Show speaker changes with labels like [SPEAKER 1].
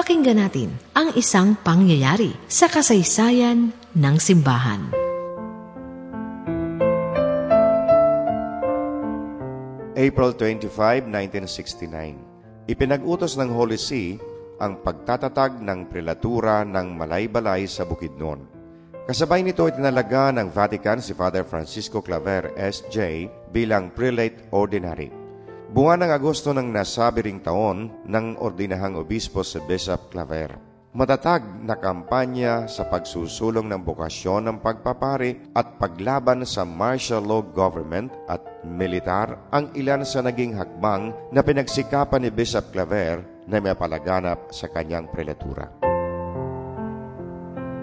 [SPEAKER 1] Pakinggan natin ang isang pangyayari sa kasaysayan ng simbahan.
[SPEAKER 2] April 25, 1969 Ipinag-utos ng Holy See ang pagtatatag ng prelatura ng Malaybalay sa Bukidnon. Kasabay nito itinalaga ng Vatican si Father Francisco Claver S.J. bilang Prelate Ordinary. Buwan ng Agosto ng nasabi ring taon ng ordinahang obispo si Bishop Claver. Matatag na kampanya sa pagsusulong ng bokasyon ng pagpapari at paglaban sa martial law government at militar ang ilan sa naging hakbang na pinagsikapan ni Bishop Claver na may palaganap sa kanyang prelatura.